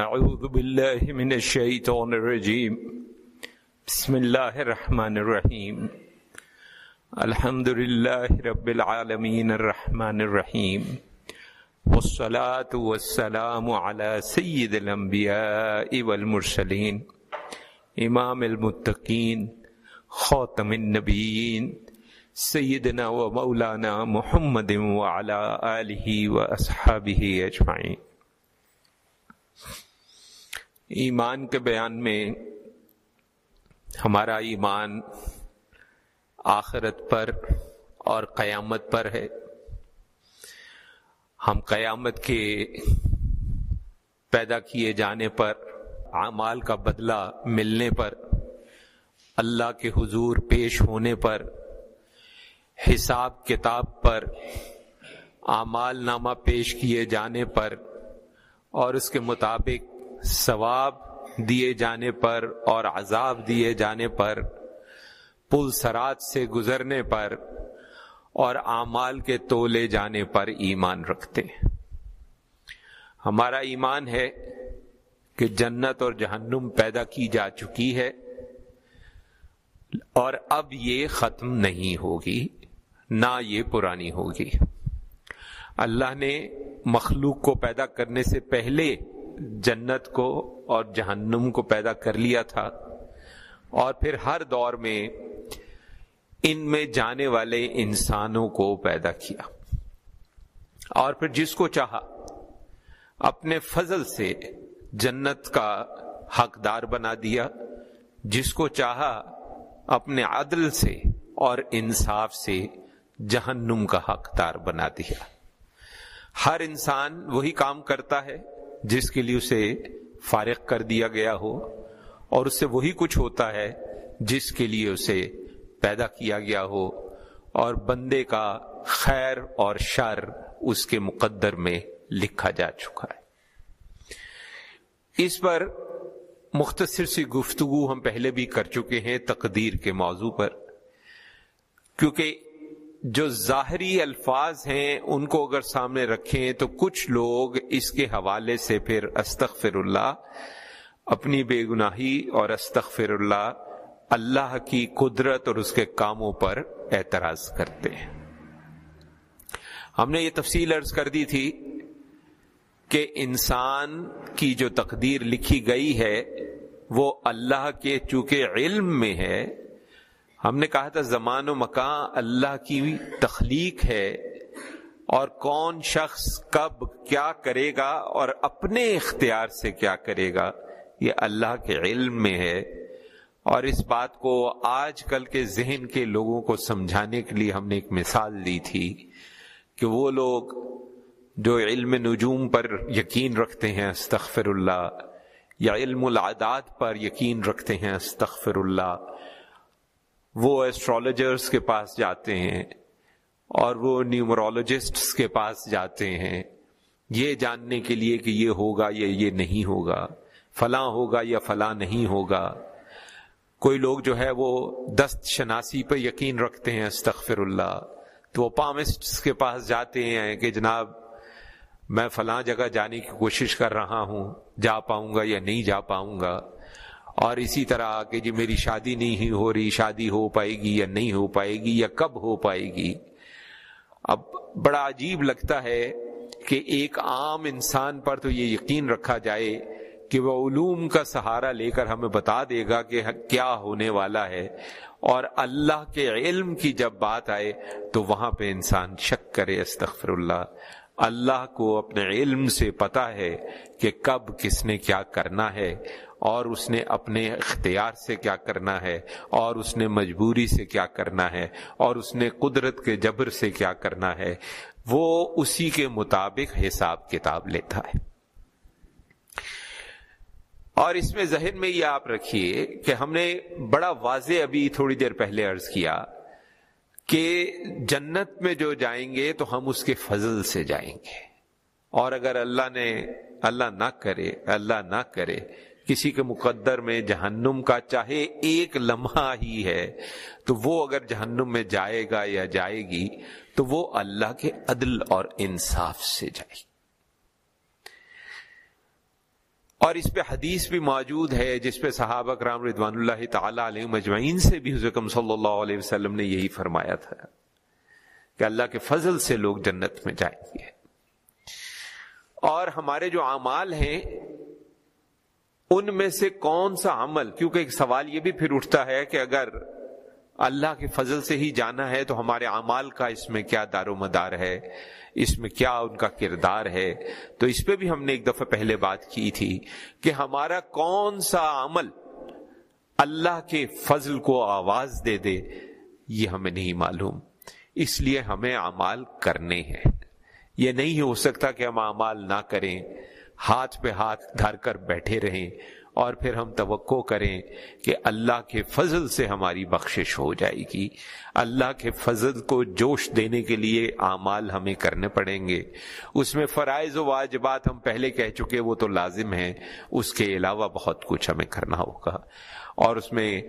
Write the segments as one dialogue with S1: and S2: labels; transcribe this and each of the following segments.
S1: أعوذ بالله من الشيطان الرجيم. بسم الله الرحمن الرحيم. الحمد لله رب العالمين الرحمن الرحيم. والصلاة والسلام على سيد الأنبياء والمرسلين. إمام المتقين. خاتم النبيين. سيدنا ومولانا محمد وعلى آله وأصحابه أجمعين. ایمان کے بیان میں ہمارا ایمان آخرت پر اور قیامت پر ہے۔ ہم قیامت کے پیدا کیے جانے پر، اعمال کا بدلہ ملنے پر، اللہ کے حضور پیش ہونے پر، حساب کتاب پر، اعمال نامہ پیش کیے جانے پر اور اس کے مطابق ثواب دیے جانے پر اور عذاب دیے جانے پر، پل سرات سے گزرنے پر اور اعمال کے تولے جانے پر ایمان رکھتے ہیں۔ ہمارا ایمان ہے کہ جنت اور جہنم پیدا کی جا چکی ہے اور اب یہ ختم نہیں ہوگی، نہ یہ پرانی ہوگی۔ اللہ نے مخلوق کو پیدا کرنے سے پہلے جنت کو اور جہنم کو پیدا کر لیا تھا اور پھر ہر دور میں ان میں جانے والے انسانوں کو پیدا کیا اور پھر جس کو چاہا اپنے فضل سے جنت کا حقدار بنا دیا جس کو چاہا اپنے عدل سے اور انصاف سے جہنم کا حقدار بنا دیا ہر انسان وہی کام کرتا ہے جس کے لیے اسے فارغ کر دیا گیا ہو، اور اس سے وہی کچھ ہوتا ہے جس کے لیے اسے پیدا کیا گیا ہو، اور بندے کا خیر اور شر اس کے مقدر میں لکھا جا چکا ہے۔ اس پر مختصر سی گفتگو ہم پہلے بھی کر چکے ہیں تقدیر کے موضوع پر، کیونکہ جو ظاہری الفاظ ہیں ان کو اگر سامنے رکھیں تو کچھ لوگ اس کے حوالے سے پھر استغفر اللہ، اپنی بے گناہی اور استغفر اللہ اللہ کی قدرت اور اس کے کاموں پر اعتراض کرتے ہیں۔ ہم نے یہ تفصیل عرض کر دی تھی کہ انسان کی جو تقدیر لکھی گئی ہے وہ اللہ کے چونکہ علم میں ہے ہم نے کہا تھا زمان و مکان اللہ کی تخلیق ہے اور کون شخص کب کیا کرے گا اور اپنے اختیار سے کیا کرے گا، یہ اللہ کے علم میں ہے۔ اور اس بات کو آج کل کے ذہن کے لوگوں کو سمجھانے کے لیے ہم نے ایک مثال دی تھی کہ وہ لوگ جو علم نجوم پر یقین رکھتے ہیں، استغفر اللہ، یا علم العادات پر یقین رکھتے ہیں، استغفر اللہ وہ ایسٹرالوجرس کے پاس جاتے ہیں اور وہ نیومرولوجسٹ کے پاس جاتے ہیں۔ یہ جاننے کے لیے کہ یہ ہوگا یا یہ نہیں ہوگا، فلاں ہوگا یا فلاں نہیں ہوگا۔ کوئی لوگ جو ہے وہ دست شناسی پہ یقین رکھتے ہیں استغفر اللہ تو وہ پامسٹ کے پاس جاتے ہیں کہ جناب، میں فلاں جگہ جانے کی کوشش کر رہا ہوں، جا پاؤں گا یا نہیں جا پاؤں گا؟ اور اسی طرح کہ جی میری شادی نہیں ہو رہی، شادی ہو پائے گی یا نہیں ہو پائے گی یا کب ہو پائے گی؟ اب بڑا عجیب لگتا ہے کہ ایک عام انسان پر تو یہ یقین رکھا جائے کہ وہ علوم کا سہارا لے کر ہمیں بتا دے گا کہ کیا ہونے والا ہے، اور اللہ کے علم کی جب بات آئے تو وہاں پہ انسان شک کرے، استغفر اللہ۔ اللہ کو اپنے علم سے پتا ہے کہ کب کس نے کیا کرنا ہے اور اس نے اپنے اختیار سے کیا کرنا ہے اور اس نے مجبوری سے کیا کرنا ہے اور اس نے قدرت کے جبر سے کیا کرنا ہے، وہ اسی کے مطابق حساب کتاب لیتا ہے۔ اور اس میں ذہن میں یہ آپ رکھیے کہ ہم نے بڑا واضح ابھی تھوڑی دیر پہلے عرض کیا کہ جنت میں جو جائیں گے تو ہم اس کے فضل سے جائیں گے۔ اور اگر اللہ نے، اللہ نہ کرے، اللہ نہ کرے، کسی کے مقدر میں جہنم کا چاہے ایک لمحہ ہی ہے، تو وہ اگر جہنم میں جائے گا یا جائے گی، تو وہ اللہ کے عدل اور انصاف سے جائے گی۔ اور اس پہ حدیث بھی موجود ہے، جس پہ صحابہ کرام رضوان اللہ تعالی علیہ مجمعین سے بھی حضرکم صلی اللہ علیہ وسلم نے یہی فرمایا تھا کہ اللہ کے فضل سے لوگ جنت میں جائیں گے۔ اور ہمارے جو اعمال ہیں، ان میں سے کون سا عمل؟ کیونکہ ایک سوال یہ بھی پھر اٹھتا ہے کہ اگر اللہ کے فضل سے ہی جانا ہے تو ہمارے اعمال کا اس میں کیا دار و مدار ہے؟ اس میں کیا ان کا کردار ہے؟ تو اس پہ بھی ہم نے ایک دفعہ پہلے بات کی تھی کہ ہمارا کون سا عمل اللہ کے فضل کو آواز دے دے، یہ ہمیں نہیں معلوم۔ اس لیے ہمیں اعمال کرنے ہیں۔ یہ نہیں ہو سکتا کہ ہم اعمال نہ کریں، ہاتھ پہ ہاتھ دھر کر بیٹھے رہیں۔ اور پھر ہم توقع کریں کہ اللہ کے فضل سے ہماری بخشش ہو جائے گی۔ اللہ کے فضل کو جوش دینے کے لیے اعمال ہمیں کرنے پڑیں گے۔ اس میں فرائض و واجبات ہم پہلے کہہ چکے، وہ تو لازم ہیں۔ اس کے علاوہ بہت کچھ ہمیں کرنا ہوگا۔ اور اس میں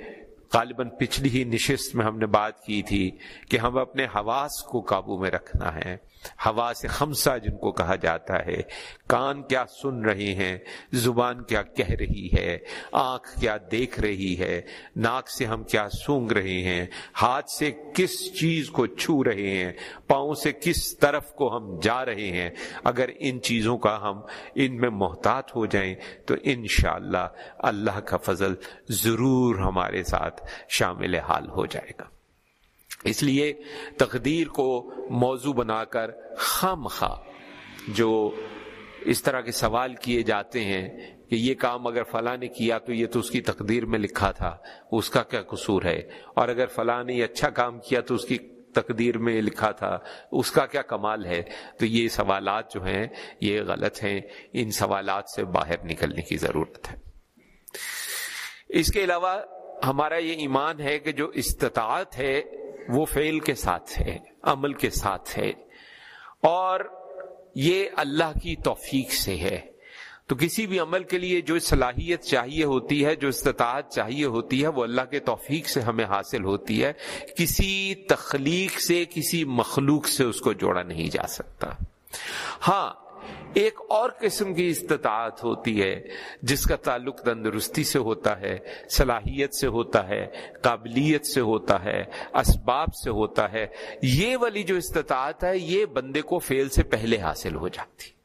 S1: غالباً پچھلی ہی نشست میں ہم نے بات کی تھی کہ ہم اپنے حواس کو قابو میں رکھنا ہے۔ ہوا سے خمسہ جن کو کہا جاتا ہے۔ کان کیا سن رہے ہیں؟ زبان کیا کہہ رہی ہے؟ آنکھ کیا دیکھ رہی ہے؟ ناک سے ہم کیا سونگ رہے ہیں؟ ہاتھ سے کس چیز کو چھو رہے ہیں؟ پاؤں سے کس طرف کو ہم جا رہے ہیں؟ اگر ان چیزوں کا ہم ان میں محتاط ہو جائیں تو انشاءاللہ اللہ اللہ کا فضل ضرور ہمارے ساتھ شامل حال ہو جائے گا۔ اس لیے تقدیر کو موضوع بنا کر خام خواہ جو اس طرح کے سوال کیے جاتے ہیں کہ یہ کام اگر فلاں نے کیا تو یہ تو اس کی تقدیر میں لکھا تھا، اس کا کیا قصور ہے؟ اور اگر فلاں نے اچھا کام کیا تو اس کی تقدیر میں لکھا تھا، اس کا کیا کمال ہے؟ تو یہ سوالات جو ہیں، یہ غلط ہیں۔ ان سوالات سے باہر نکلنے کی ضرورت ہے۔ اس کے علاوہ ہمارا یہ ایمان ہے کہ جو استطاعت ہے، وہ فعل کے ساتھ ہے، عمل کے ساتھ ہے۔ اور یہ اللہ کی توفیق سے ہے۔ تو کسی بھی عمل کے لیے جو صلاحیت چاہیے ہوتی ہے، جو استطاعت چاہیے ہوتی ہے، وہ اللہ کے توفیق سے ہمیں حاصل ہوتی ہے۔ کسی تخلیق سے، کسی مخلوق سے اس کو جوڑا نہیں جا سکتا۔ ہاں ایک اور قسم کی استطاعت ہوتی ہے، جس کا تعلق تندرستی سے ہوتا ہے، صلاحیت سے ہوتا ہے، قابلیت سے ہوتا ہے، اسباب سے ہوتا ہے۔ یہ والی جو استطاعت ہے، یہ بندے کو فیل سے پہلے حاصل ہو جاتی۔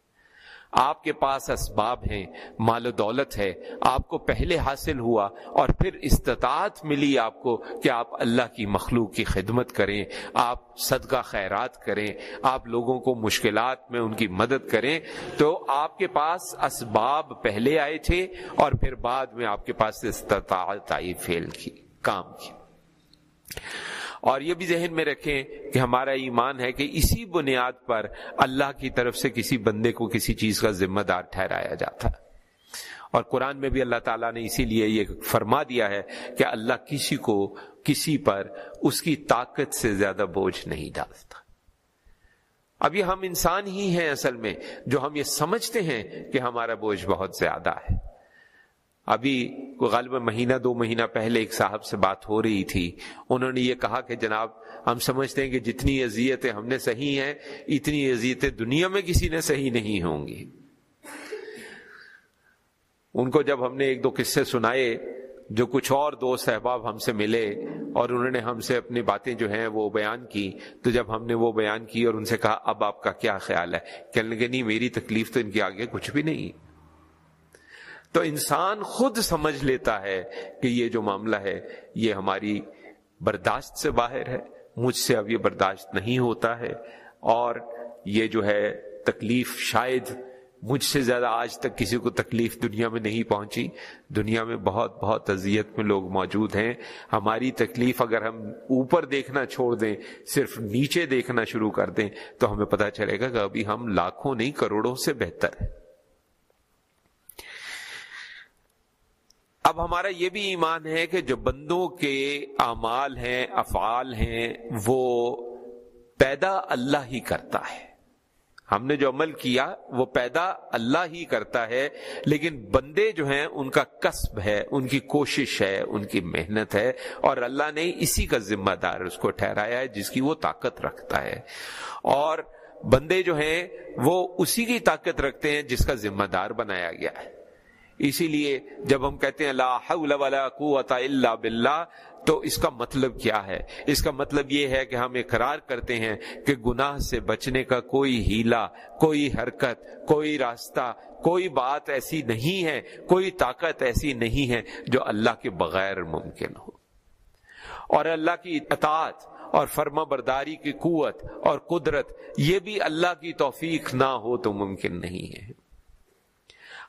S1: آپ کے پاس اسباب ہیں، مال و دولت ہے، آپ کو پہلے حاصل ہوا اور پھر استطاعت ملی آپ کو کہ آپ اللہ کی مخلوق کی خدمت کریں، آپ صدقہ خیرات کریں، آپ لوگوں کو مشکلات میں ان کی مدد کریں۔ تو آپ کے پاس اسباب پہلے آئے تھے اور پھر بعد میں آپ کے پاس استطاعت آئی فیل کی، کام کی۔ اور یہ بھی ذہن میں رکھیں کہ ہمارا ایمان ہے کہ اسی بنیاد پر اللہ کی طرف سے کسی بندے کو کسی چیز کا ذمہ دار ٹھہرایا جاتا اور قرآن میں بھی اللہ تعالیٰ نے اسی لیے یہ فرما دیا ہے کہ اللہ کسی کو کسی پر اس کی طاقت سے زیادہ بوجھ نہیں ڈالتا۔ اب یہ ہم انسان ہی ہیں اصل میں جو ہم یہ سمجھتے ہیں کہ ہمارا بوجھ بہت زیادہ ہے۔ ابھی غالب مہینہ، دو مہینہ پہلے ایک صاحب سے بات ہو رہی تھی، انہوں نے یہ کہا کہ جناب، ہم سمجھتے ہیں کہ جتنی اذیتیں ہم نے صحیح ہیں، اتنی اذیتیں دنیا میں کسی نے صحیح نہیں ہوں گی۔ ان کو جب ہم نے ایک دو قصے سنائے، جو کچھ اور دوست احباب ہم سے ملے اور انہوں نے ہم سے اپنی باتیں جو ہیں وہ بیان کی، تو جب ہم نے وہ بیان کی اور ان سے کہا، اب آپ کا کیا خیال ہے؟ کہنے لگے، نہیں، میری تکلیف تو ان کے آگے کچھ بھی نہیں۔ تو انسان خود سمجھ لیتا ہے کہ یہ جو معاملہ ہے، یہ ہماری برداشت سے باہر ہے۔ مجھ سے اب یہ برداشت نہیں ہوتا ہے۔ اور یہ جو ہے تکلیف شاید مجھ سے زیادہ آج تک کسی کو تکلیف دنیا میں نہیں پہنچی۔ دنیا میں بہت بہت اذیت میں لوگ موجود ہیں۔ ہماری تکلیف اگر ہم اوپر دیکھنا چھوڑ دیں، صرف نیچے دیکھنا شروع کر دیں، تو ہمیں پتہ چلے گا کہ ابھی ہم لاکھوں نہیں، کروڑوں سے بہتر ہیں۔ اب ہمارا یہ بھی ایمان ہے کہ جو بندوں کے اعمال ہیں، افعال ہیں، وہ پیدا اللہ ہی کرتا ہے۔ ہم نے جو عمل کیا، وہ پیدا اللہ ہی کرتا ہے، لیکن بندے جو ہیں، ان کا قصب ہے، ان کی کوشش ہے، ان کی محنت ہے، اور اللہ نے اسی کا ذمہ دار اس کو ٹھہرایا ہے، جس کی وہ طاقت رکھتا ہے۔ اور بندے جو ہیں، وہ اسی کی طاقت رکھتے ہیں، جس کا ذمہ دار بنایا گیا ہے۔ اسی لیے جب ہم کہتے ہیں لا حول ولا قوت الا باللہ، تو اس کا مطلب کیا ہے؟ اس کا مطلب یہ ہے کہ ہم اقرار کرتے ہیں کہ گناہ سے بچنے کا کوئی ہیلا، کوئی حرکت، کوئی راستہ، کوئی بات ایسی نہیں ہے، کوئی طاقت ایسی نہیں ہے جو اللہ کے بغیر ممکن ہو۔ اور اللہ کی اطاعت اور فرما برداری کی قوت اور قدرت، یہ بھی اللہ کی توفیق نہ ہو تو ممکن نہیں ہے۔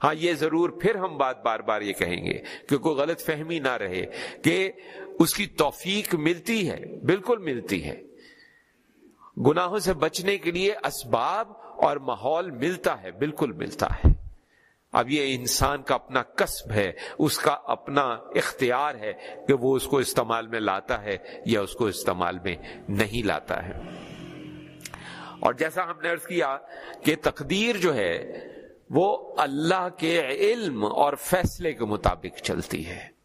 S1: ہاں یہ ضرور پھر ہم بات بار بار یہ کہیں گے کہ کوئی غلط فہمی نہ رہے کہ اس کی توفیق ملتی ہے، بالکل ملتی ہے۔ گناہوں سے بچنے کے لیے اسباب اور ماحول ملتا ہے، بالکل ملتا ہے۔ اب یہ انسان کا اپنا قصب ہے، اس کا اپنا اختیار ہے کہ وہ اس کو استعمال میں لاتا ہے یا اس کو استعمال میں نہیں لاتا ہے۔ اور جیسا ہم نے کیا کہ تقدیر جو ہے وہ اللہ کے علم اور فیصلے کے مطابق چلتی ہے۔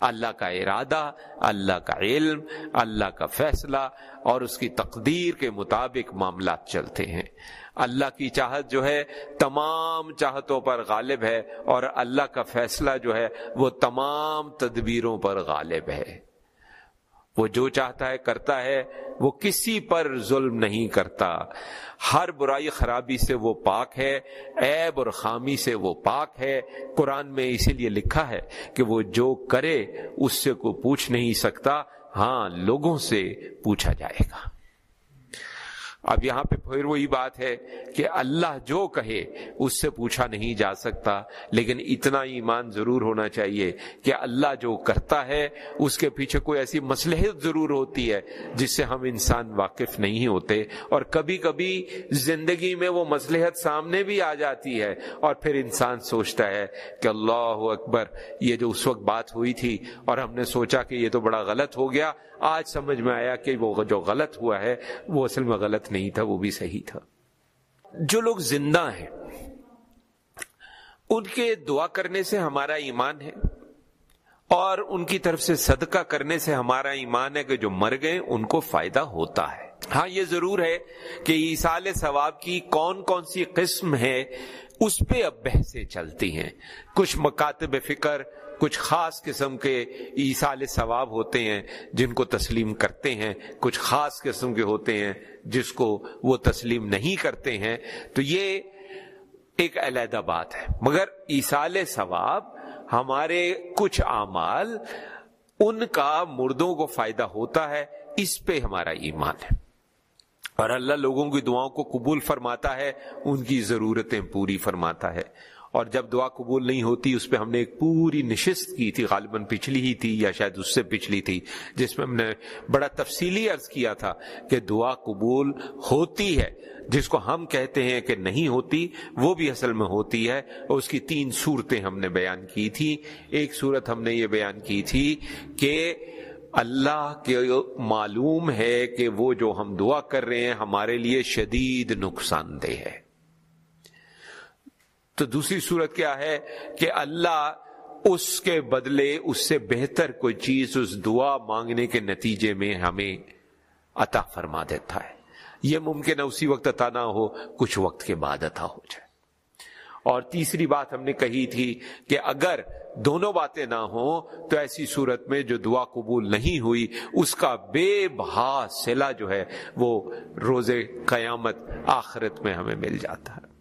S1: اللہ کا ارادہ، اللہ کا علم، اللہ کا فیصلہ اور اس کی تقدیر کے مطابق معاملات چلتے ہیں۔ اللہ کی چاہت جو ہے تمام چاہتوں پر غالب ہے اور اللہ کا فیصلہ جو ہے وہ تمام تدبیروں پر غالب ہے۔ وہ جو چاہتا ہے کرتا ہے، وہ کسی پر ظلم نہیں کرتا۔ ہر برائی خرابی سے وہ پاک ہے، عیب اور خامی سے وہ پاک ہے۔ قرآن میں اسی لیے لکھا ہے کہ وہ جو کرے، اس سے کوئی پوچھ نہیں سکتا۔ ہاں لوگوں سے پوچھا جائے گا۔ اب یہاں پہ پھر وہی بات ہے کہ اللہ جو کہے، اس سے پوچھا نہیں جا سکتا۔ لیکن اتنا ایمان ضرور ہونا چاہیے کہ اللہ جو کرتا ہے، اس کے پیچھے کوئی ایسی مسلحت ضرور ہوتی ہے جس سے ہم انسان واقف نہیں ہوتے۔ اور کبھی کبھی زندگی میں وہ مسلحت سامنے بھی آ جاتی ہے اور پھر انسان سوچتا ہے کہ اللہ اکبر، یہ جو اس وقت بات ہوئی تھی اور ہم نے سوچا کہ یہ تو بڑا غلط ہو گیا۔ آج سمجھ میں آیا کہ وہ جو غلط ہوا ہے، وہ اصل میں غلط نہیں تھا، وہ بھی صحیح تھا۔ جو لوگ زندہ ہیں، ان کے دعا کرنے سے ہمارا ایمان ہے، اور ان کی طرف سے صدقہ کرنے سے ہمارا ایمان ہے کہ جو مر گئے، ان کو فائدہ ہوتا ہے۔ ہاں یہ ضرور ہے کہ ایسال ثواب کی کون کون سی قسم ہے اس پہ اب بحثیں چلتی ہیں۔ کچھ مکاتب فکر کچھ خاص قسم کے ایسال ثواب ہوتے ہیں جن کو تسلیم کرتے ہیں، کچھ خاص قسم کے ہوتے ہیں جس کو وہ تسلیم نہیں کرتے ہیں۔ تو یہ ایک علیحدہ بات ہے۔ مگر ایسال ثواب ہمارے کچھ اعمال ان کا مردوں کو فائدہ ہوتا ہے، اس پہ ہمارا ایمان ہے۔ اور اللہ لوگوں کی دعاؤں کو قبول فرماتا ہے، ان کی ضرورتیں پوری فرماتا ہے۔ اور جب دعا قبول نہیں ہوتی، اس پہ ہم نے ایک پوری نشست کی تھی، غالباً پچھلی ہی تھی یا شاید اس سے پچھلی تھی، جس میں ہم نے بڑا تفصیلی عرض کیا تھا کہ دعا قبول ہوتی ہے۔ جس کو ہم کہتے ہیں کہ نہیں ہوتی، وہ بھی اصل میں ہوتی ہے۔ اور اس کی تین صورتیں ہم نے بیان کی تھی۔ ایک صورت ہم نے یہ بیان کی تھی کہ اللہ کے معلوم ہے کہ وہ جو ہم دعا کر رہے ہیں، ہمارے لیے شدید نقصان دہ ہے۔ تو دوسری صورت کیا ہے کہ اللہ اس کے بدلے اس سے بہتر کوئی چیز اس دعا مانگنے کے نتیجے میں ہمیں عطا فرما دیتا ہے۔ یہ ممکن ہے اسی وقت عطا نہ ہو، کچھ وقت کے بعد عطا ہو جائے۔ اور تیسری بات ہم نے کہی تھی کہ اگر دونوں باتیں نہ ہوں، تو ایسی صورت میں جو دعا قبول نہیں ہوئی، اس کا بے بہا سلا جو ہے، وہ روز قیامت آخرت میں ہمیں مل جاتا ہے۔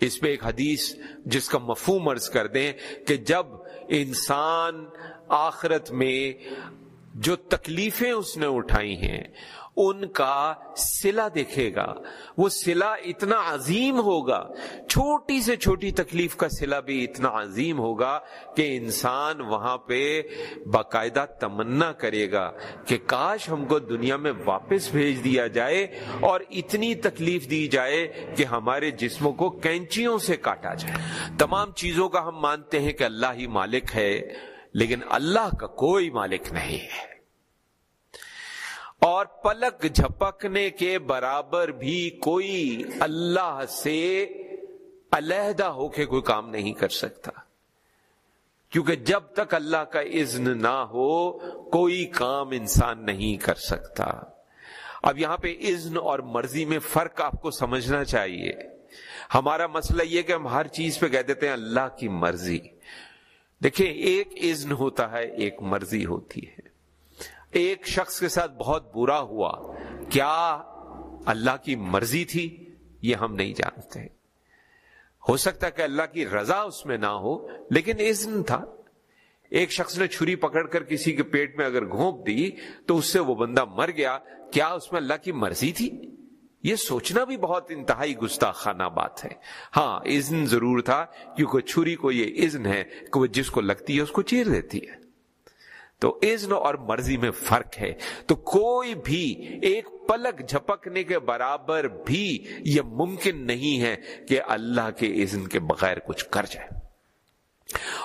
S1: اس پہ ایک حدیث جس کا مفہوم عرض کر دیں کہ جب انسان آخرت میں جو تکلیفیں اس نے اٹھائی ہیں ان کا سلا دیکھے گا۔ وہ سلا اتنا عظیم ہوگا۔ چھوٹی سے چھوٹی تکلیف کا سلا بھی اتنا عظیم ہوگا کہ انسان وہاں پہ باقاعدہ تمنا کرے گا کہ کاش ہم کو دنیا میں واپس بھیج دیا جائے اور اتنی تکلیف دی جائے کہ ہمارے جسموں کو کینچیوں سے کاٹا جائے۔ تمام چیزوں کا ہم مانتے ہیں کہ اللہ ہی مالک ہے، لیکن اللہ کا کوئی مالک نہیں ہے۔ اور پلک جھپکنے کے برابر بھی کوئی اللہ سے علیحدہ ہو کے کوئی کام نہیں کر سکتا۔ کیونکہ جب تک اللہ کا اذن نہ ہو، کوئی کام انسان نہیں کر سکتا۔ اب یہاں پہ اذن اور مرضی میں فرق آپ کو سمجھنا چاہیے۔ ہمارا مسئلہ یہ کہ ہم ہر چیز پہ کہہ دیتے ہیں اللہ کی مرضی۔ دیکھیں، ایک اذن ہوتا ہے، ایک مرضی ہوتی ہے۔ ایک شخص کے ساتھ بہت برا ہوا، کیا اللہ کی مرضی تھی؟ یہ ہم نہیں جانتے۔ ہو سکتا کہ اللہ کی رضا اس میں نہ ہو، لیکن اذن تھا۔ ایک شخص نے چھری پکڑ کر کسی کے پیٹ میں اگر گھونپ دی، تو اس سے وہ بندہ مر گیا۔ کیا اس میں اللہ کی مرضی تھی؟ یہ سوچنا بھی بہت انتہائی گستاخانہ بات ہے۔ ہاں اذن ضرور تھا، کیونکہ چھری کو یہ اذن ہے کہ وہ جس کو لگتی ہے، اس کو چیر دیتی ہے۔ تو اذن اور مرضی میں فرق ہے۔ تو کوئی بھی ایک پلک جھپکنے کے برابر بھی یہ ممکن نہیں ہے کہ اللہ کے اذن کے بغیر کچھ کر جائے۔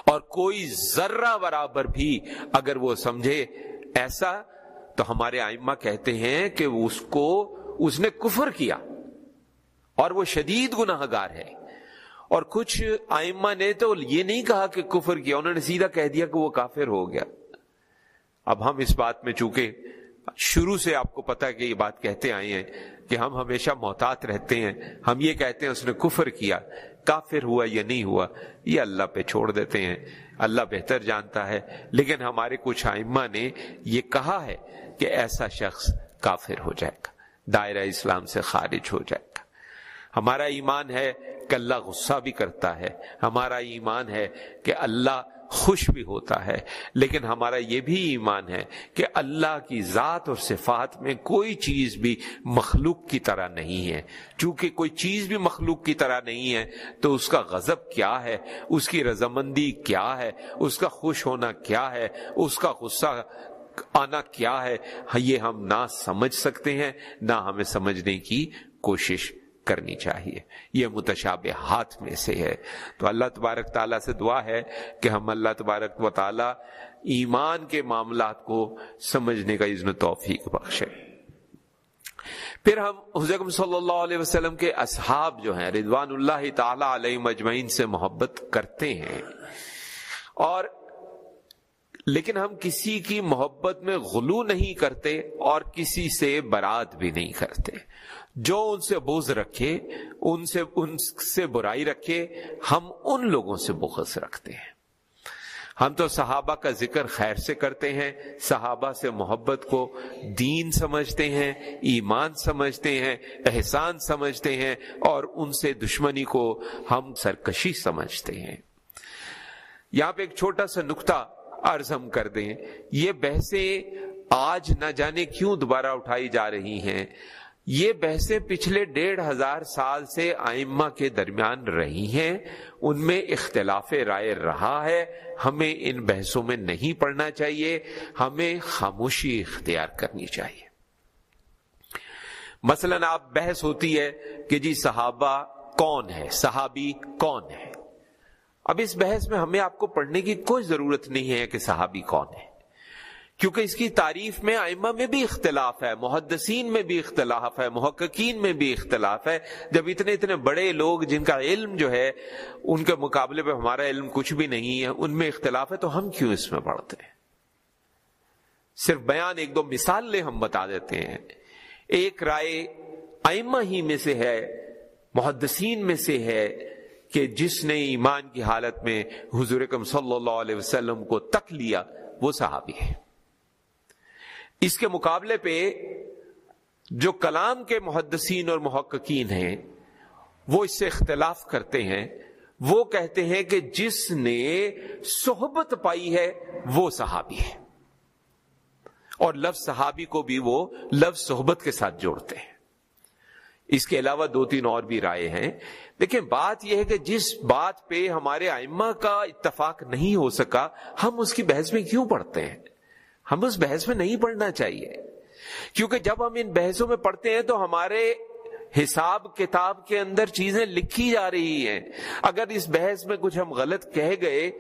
S1: اور کوئی ذرہ برابر بھی اگر وہ سمجھے ایسا، تو ہمارے آئمہ کہتے ہیں کہ اس کو، اس نے کفر کیا۔ اور وہ شدید گناہ گار ہے۔ اور کچھ آئمہ نے تو یہ نہیں کہا کہ کفر کیا، انہوں نے سیدھا کہہ دیا کہ وہ کافر ہو گیا۔ اب ہم اس بات میں چونکہ شروع سے آپ کو پتا کہ یہ بات کہتے آئے ہیں کہ ہم ہمیشہ محتاط رہتے ہیں۔ ہم یہ کہتے ہیں اس نے کفر کیا۔ کافر ہوا یا نہیں ہوا، یہ اللہ پہ چھوڑ دیتے ہیں۔ اللہ بہتر جانتا ہے۔ لیکن ہمارے کچھ آئمہ نے یہ کہا ہے کہ ایسا شخص کافر ہو جائے گا، دائرہ اسلام سے خارج ہو جائے گا۔ ہمارا ایمان ہے کہ اللہ غصہ بھی کرتا ہے۔ ہمارا ایمان ہے کہ اللہ خوش بھی ہوتا ہے۔ لیکن ہمارا یہ بھی ایمان ہے کہ اللہ کی ذات اور صفات میں کوئی چیز بھی مخلوق کی طرح نہیں ہے۔ چونکہ کوئی چیز بھی مخلوق کی طرح نہیں ہے، تو اس کا غضب کیا ہے؟ اس کی رضامندی کیا ہے؟ اس کا خوش ہونا کیا ہے؟ اس کا غصہ آنا کیا ہے؟ یہ ہم نہ سمجھ سکتے ہیں، نہ ہمیں سمجھنے کی کوشش کرنی چاہیے۔ یہ متشاب ہاتھ میں سے ہے۔ تو اللہ تبارک تعالیٰ سے دعا ہے کہ ہم اللہ تبارک و تعالیٰ ایمان کے معاملات کو سمجھنے کا عزم توفیق بخشے۔ پھر ہم حضرت صلی اللہ علیہ وسلم کے اصحاب جو ہیں، رضوان اللہ تعالی علیہ مجمعین سے محبت کرتے ہیں۔ اور لیکن ہم کسی کی محبت میں غلو نہیں کرتے اور کسی سے برات بھی نہیں کرتے۔ جو ان سے بوز رکھے، ان سے ان سے برائی رکھے، ہم ان لوگوں سے بغض رکھتے ہیں۔ ہم تو صحابہ کا ذکر خیر سے کرتے ہیں، صحابہ سے محبت کو دین سمجھتے ہیں، ایمان سمجھتے ہیں، احسان سمجھتے ہیں، اور ان سے دشمنی کو ہم سرکشی سمجھتے ہیں۔ یہاں پہ ایک چھوٹا سا نقطہ عرض ہم کر دیں۔ یہ بحثیں آج نہ جانے کیوں دوبارہ اٹھائی جا رہی ہیں؟ یہ بحثیں پچھلے ڈیڑھ ہزار سال سے آئمہ کے درمیان رہی ہیں۔ ان میں اختلاف رائے رہا ہے۔ ہمیں ان بحثوں میں نہیں پڑھنا چاہیے۔ ہمیں خاموشی اختیار کرنی چاہیے۔ مثلا آپ بحث ہوتی ہے کہ جی صحابہ کون ہے؟ صحابی کون ہے؟ اب اس بحث میں ہمیں آپ کو پڑھنے کی کوئی ضرورت نہیں ہے کہ صحابی کون ہے۔ کیونکہ اس کی تعریف میں آئمہ میں بھی اختلاف ہے، محدثین میں بھی اختلاف ہے، محققین میں بھی اختلاف ہے۔ جب اتنے اتنے بڑے لوگ جن کا علم جو ہے، ان کے مقابلے پہ ہمارا علم کچھ بھی نہیں ہے، ان میں اختلاف ہے تو ہم کیوں اس میں پڑھتے ہیں؟ صرف بیان ایک دو مثال لے ہم بتا دیتے ہیں۔ ایک رائے آئمہ ہی میں سے ہے، محدثین میں سے ہے کہ جس نے ایمان کی حالت میں حضور کم صلی اللہ علیہ وسلم کو تک لیا، وہ صحابی ہے اس کے مقابلے پہ جو کلام کے محدثین اور محققین ہیں، وہ اس سے اختلاف کرتے ہیں۔ وہ کہتے ہیں کہ جس نے صحبت پائی ہے، وہ صحابی ہے۔ اور لفظ صحابی کو بھی وہ لفظ صحبت کے ساتھ جوڑتے ہیں۔ اس کے علاوہ دو تین اور بھی رائے ہیں۔ دیکھیں، بات یہ ہے کہ جس بات پہ ہمارے ائمہ کا اتفاق نہیں ہو سکا، ہم اس کی بحث میں کیوں پڑھتے ہیں؟ ہم اس بحث میں نہیں پڑھنا چاہیے۔ کیونکہ جب ہم ان بحثوں میں پڑھتے ہیں تو ہمارے حساب کتاب کے اندر چیزیں لکھی جا رہی ہیں۔ اگر اس بحث میں کچھ ہم غلط کہہ گئے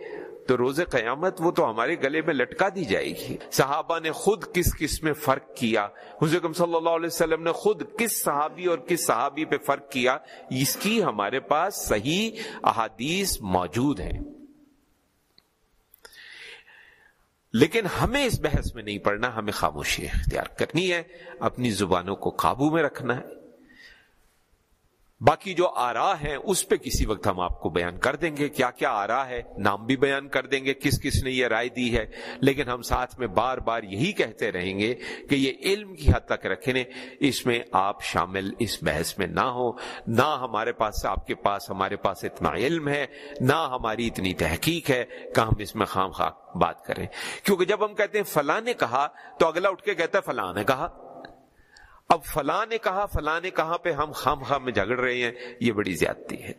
S1: تو روز قیامت وہ تو ہمارے گلے میں لٹکا دی جائے گی۔ صحابہ نے خود کس کس میں فرق کیا؟ حضرت صلی اللہ علیہ وسلم نے خود کس صحابی اور کس صحابی پہ فرق کیا؟ اس کی ہمارے پاس صحیح احادیث موجود ہیں۔ لیکن ہمیں اس بحث میں نہیں پڑنا ہمیں خاموشی اختیار کرنی ہے، اپنی زبانوں کو قابو میں رکھنا ہے۔ باقی جو آرا ہیں، اس پہ کسی وقت ہم آپ کو بیان کر دیں گے کیا کیا آرا ہے نام بھی بیان کر دیں گے کس کس نے یہ رائے دی ہے۔ لیکن ہم ساتھ میں بار بار یہی کہتے رہیں گے کہ یہ علم کی حد تک رکھنے، اس میں آپ شامل اس بحث میں نہ ہو نہ ہمارے پاس، آپ کے پاس، ہمارے پاس اتنا علم ہے، نہ ہماری اتنی تحقیق ہے کہ ہم اس میں خام خواہ بات کریں۔ کیونکہ جب ہم کہتے ہیں، فلاں نے کہا تو اگلا اٹھ کے کہتا ہے، فلاں نے کہا۔ اب فلاں نے کہا، فلاں نے کہاں پہ ہم خام خام میں جھگڑ رہے ہیں؟ یہ بڑی زیادتی ہے۔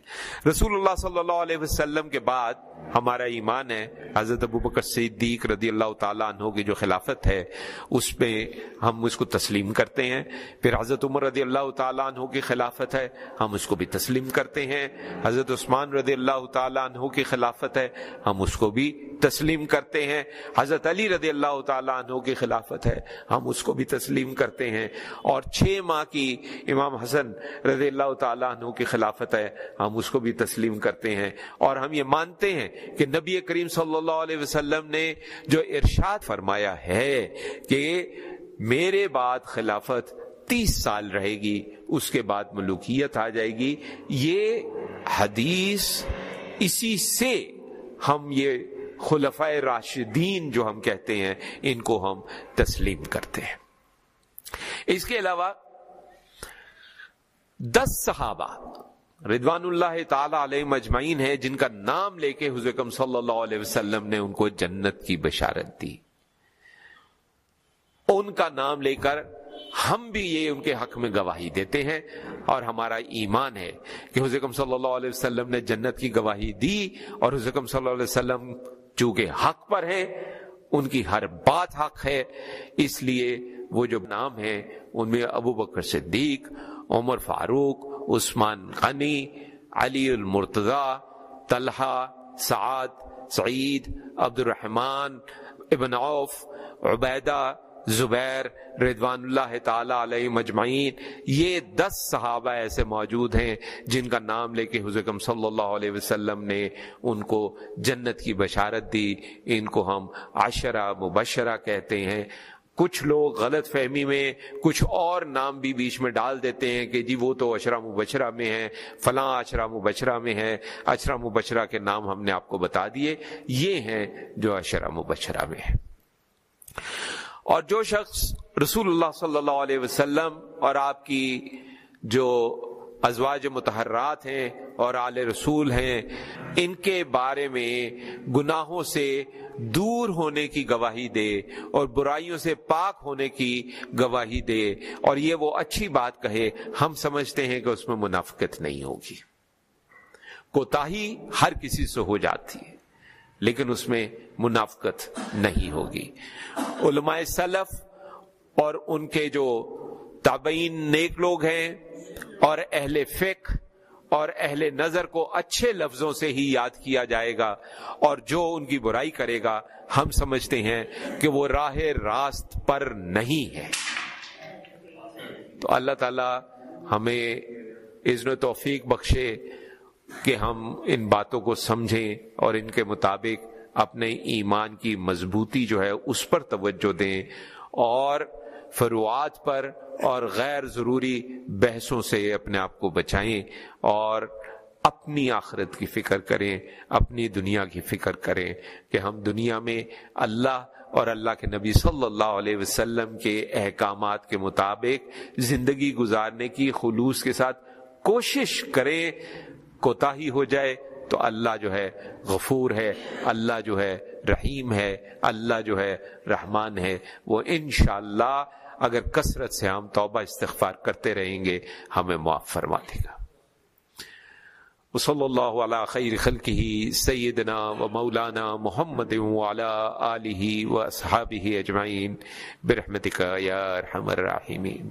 S1: رسول اللہ صلی اللہ علیہ وسلم کے بعد ہمارا ایمان ہے، حضرت ابو بکر صدیق رضی اللہ تعالیٰ عنہ کی جو خلافت ہے، اس پہ ہم اس کو تسلیم کرتے ہیں۔ پھر حضرت عمر رضی اللہ تعالیٰ عنہ کی خلافت ہے، ہم اس کو بھی تسلیم کرتے ہیں۔ حضرت عثمان رضی اللہ تعالیٰ عنہ کی خلافت ہے، ہم اس کو بھی تسلیم کرتے ہیں۔ حضرت علی رضی اللہ تعالیٰ عنہ کی خلافت ہے، ہم اس کو بھی تسلیم کرتے ہیں۔ اور چھ ماہ کی امام حسن رضی اللہ تعالیٰ عنہ کی خلافت ہے۔ ہم اس کو بھی تسلیم کرتے ہیں اور ہم یہ مانتے ہیں کہ نبی کریم صلی اللہ علیہ وسلم نے جو ارشاد فرمایا ہے کہ میرے بعد خلافت تیس سال رہے گی، اس کے بعد ملوکیت آ جائے گی۔ یہ حدیث اسی سے ہم یہ خلفۂ راشدین جو ہم کہتے ہیں، ان کو ہم تسلیم کرتے ہیں۔ اس کے علاوہ دس صحابہ ردوان اللہ تعالی علیہ مجمعین ہے جن کا نام لے کے حضرکم صلی اللہ علیہ وسلم نے ان کو جنت کی بشارت دی۔ ان کا نام لے کر ہم بھی یہ ان کے حق میں گواہی دیتے ہیں اور ہمارا ایمان ہے کہ حضرکم صلی اللہ علیہ وسلم نے جنت کی گواہی دی اور حضرکم صلی اللہ علیہ وسلم چونکہ حق پر ہے ان کی ہر بات حق ہے، اس لیے وہ جو نام ہے، ان میں ابو بکر صدیق، عمر فاروق، عثمان غنی، علی المرتضی، طلحہ، سعد، سعید عبد الرحمان ابن عوف، عبیدہ، زبیر ردوان اللہ تعالی علیہ مجمعین، یہ دس صحابہ ایسے موجود ہیں جن کا نام لے کے حضرکم صلی اللہ علیہ وسلم نے ان کو جنت کی بشارت دی۔ ان کو ہم عشرہ مبشرہ کہتے ہیں۔ کچھ لوگ غلط فہمی میں کچھ اور نام بھی بیچ میں ڈال دیتے ہیں کہ جی وہ تو اشرا مبشرہ میں ہے فلاں اشرا مبشرہ میں ہے اشرا مبشرہ کے نام ہم نے آپ کو بتا دیے، یہ ہیں جو اشرا مبشرہ میں ہے اور جو شخص رسول اللہ صلی اللہ علیہ وسلم اور آپ کی جو ازواج متحرات ہیں اور آل رسول ہیں، ان کے بارے میں گناہوں سے دور ہونے کی گواہی دے اور برائیوں سے پاک ہونے کی گواہی دے اور یہ وہ اچھی بات کہے، ہم سمجھتے ہیں کہ اس میں منافقت نہیں ہوگی۔ کوتا ہر کسی سے ہو جاتی ہے، لیکن اس میں منافقت نہیں ہوگی۔ علماء سلف اور ان کے جو تابعین نیک لوگ ہیں اور اہل فک اور اہل نظر کو اچھے لفظوں سے ہی یاد کیا جائے گا اور جو ان کی برائی کرے گا، ہم سمجھتے ہیں کہ وہ راہ راست پر نہیں ہے۔ تو اللہ تعالی ہمیں عزن و توفیق بخشے کہ ہم ان باتوں کو سمجھیں اور ان کے مطابق اپنے ایمان کی مضبوطی جو ہے اس پر توجہ دیں اور فروعات پر اور غیر ضروری بحثوں سے اپنے آپ کو بچائیں اور اپنی آخرت کی فکر کریں، اپنی دنیا کی فکر کریں کہ ہم دنیا میں اللہ اور اللہ کے نبی صلی اللہ علیہ وسلم کے احکامات کے مطابق زندگی گزارنے کی خلوص کے ساتھ کوشش کریں کوتا ہی ہو جائے تو اللہ جو ہے غفور ہے، اللہ جو ہے رحیم ہے، اللہ جو ہے رحمان ہے۔ وہ انشاءاللہ اگر کثرت سے ہم توبہ استغفار کرتے رہیں گے، ہمیں معاف فرما دے گا۔ صلی اللہ علیہ خیر خلقہ، سیدنا و مولانا محمد وعلى آلہ و اصحابہ اجمعین، برحمتک یا ارحم الراحمین۔